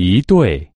一对